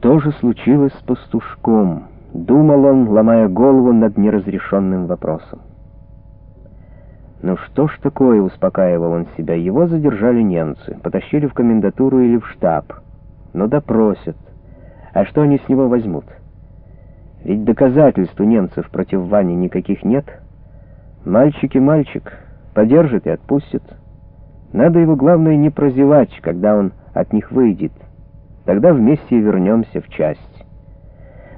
Что же случилось с пастушком? Думал он, ломая голову над неразрешенным вопросом. Ну что ж такое, успокаивал он себя, его задержали немцы, потащили в комендатуру или в штаб. Ну допросят. А что они с него возьмут? Ведь доказательств у немцев против Вани никаких нет. Мальчик и мальчик, подержит и отпустит. Надо его, главное, не прозевать, когда он от них выйдет. Тогда вместе вернемся в часть.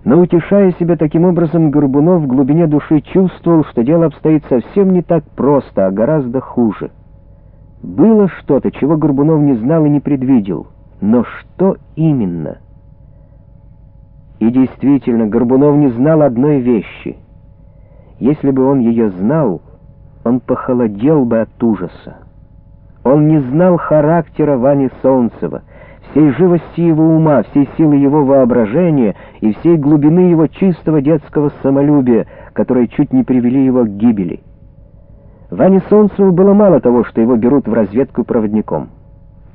Но утешая себя таким образом, Горбунов в глубине души чувствовал, что дело обстоит совсем не так просто, а гораздо хуже. Было что-то, чего Горбунов не знал и не предвидел. Но что именно? И действительно, Горбунов не знал одной вещи. Если бы он ее знал, он похолодел бы от ужаса. Он не знал характера Вани Солнцева, всей живости его ума, всей силы его воображения и всей глубины его чистого детского самолюбия, которые чуть не привели его к гибели. Ване Солнцеву было мало того, что его берут в разведку проводником.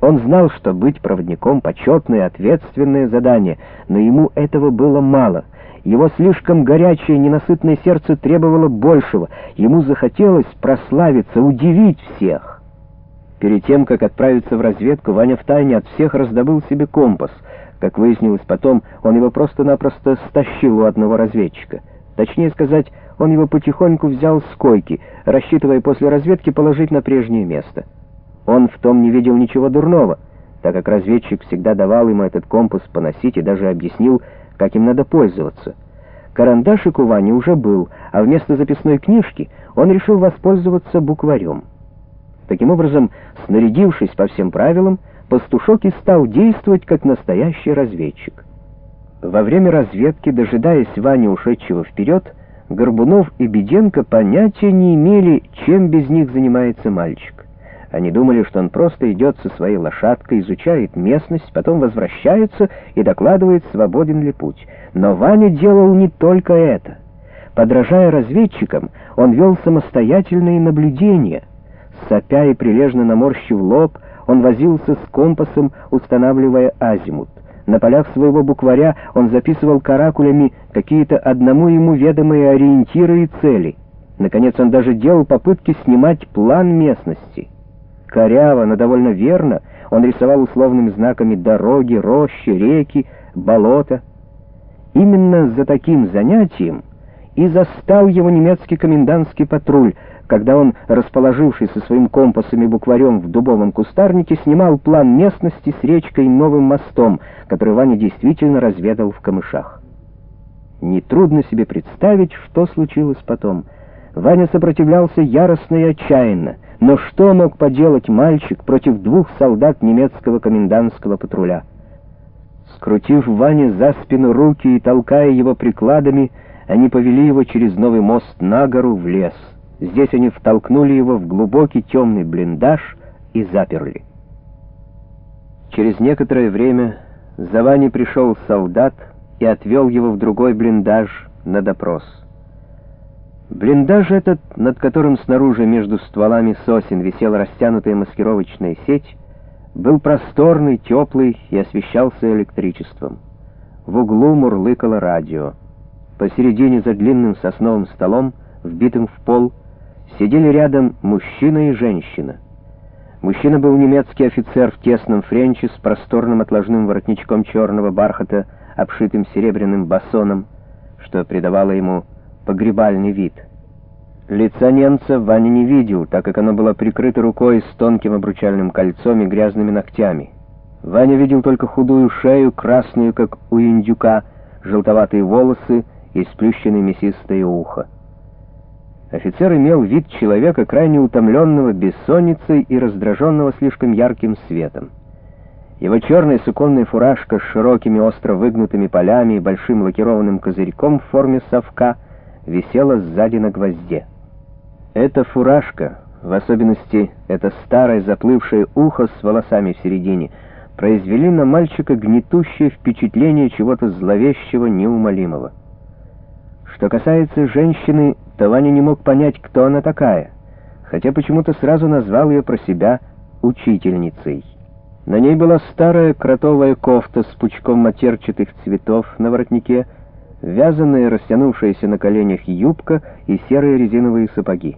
Он знал, что быть проводником — почетное, ответственное задание, но ему этого было мало. Его слишком горячее, ненасытное сердце требовало большего. Ему захотелось прославиться, удивить всех. Перед тем, как отправиться в разведку, Ваня втайне от всех раздобыл себе компас. Как выяснилось потом, он его просто-напросто стащил у одного разведчика. Точнее сказать, он его потихоньку взял с койки, рассчитывая после разведки положить на прежнее место. Он в том не видел ничего дурного, так как разведчик всегда давал ему этот компас поносить и даже объяснил, как им надо пользоваться. Карандашик у Вани уже был, а вместо записной книжки он решил воспользоваться букварем. Таким образом, снарядившись по всем правилам, пастушок и стал действовать как настоящий разведчик. Во время разведки, дожидаясь Вани, ушедшего вперед, Горбунов и Беденко понятия не имели, чем без них занимается мальчик. Они думали, что он просто идет со своей лошадкой, изучает местность, потом возвращается и докладывает, свободен ли путь. Но Ваня делал не только это. Подражая разведчикам, он вел самостоятельные наблюдения — Сопя и прилежно наморщив лоб, он возился с компасом, устанавливая азимут. На полях своего букваря он записывал каракулями какие-то одному ему ведомые ориентиры и цели. Наконец он даже делал попытки снимать план местности. Коряво, но довольно верно, он рисовал условными знаками дороги, рощи, реки, болота. Именно за таким занятием и застал его немецкий комендантский патруль, когда он, расположившись со своим компасом и букварем в дубовом кустарнике, снимал план местности с речкой новым мостом, который Ваня действительно разведал в камышах. Нетрудно себе представить, что случилось потом. Ваня сопротивлялся яростно и отчаянно, но что мог поделать мальчик против двух солдат немецкого комендантского патруля? Скрутив Ване за спину руки и толкая его прикладами, они повели его через новый мост на гору в лес. Здесь они втолкнули его в глубокий темный блиндаж и заперли. Через некоторое время за Ваней пришел солдат и отвел его в другой блиндаж на допрос. Блиндаж этот, над которым снаружи между стволами сосен висела растянутая маскировочная сеть, был просторный, теплый и освещался электричеством. В углу мурлыкало радио. Посередине за длинным сосновым столом, вбитым в пол, сидели рядом мужчина и женщина. Мужчина был немецкий офицер в тесном френче с просторным отложным воротничком черного бархата, обшитым серебряным басоном, что придавало ему погребальный вид. Лица немца Ваня не видел, так как оно было прикрыто рукой с тонким обручальным кольцом и грязными ногтями. Ваня видел только худую шею, красную, как у индюка, желтоватые волосы и сплющенное мясистое ухо. Офицер имел вид человека, крайне утомленного бессонницей и раздраженного слишком ярким светом. Его черная суконная фуражка с широкими остро выгнутыми полями и большим лакированным козырьком в форме совка висела сзади на гвозде. Эта фуражка, в особенности это старое заплывшее ухо с волосами в середине, произвели на мальчика гнетущее впечатление чего-то зловещего, неумолимого. Что касается женщины, то Ваня не мог понять, кто она такая, хотя почему-то сразу назвал ее про себя учительницей. На ней была старая кротовая кофта с пучком матерчатых цветов на воротнике, вязаная, растянувшаяся на коленях юбка и серые резиновые сапоги.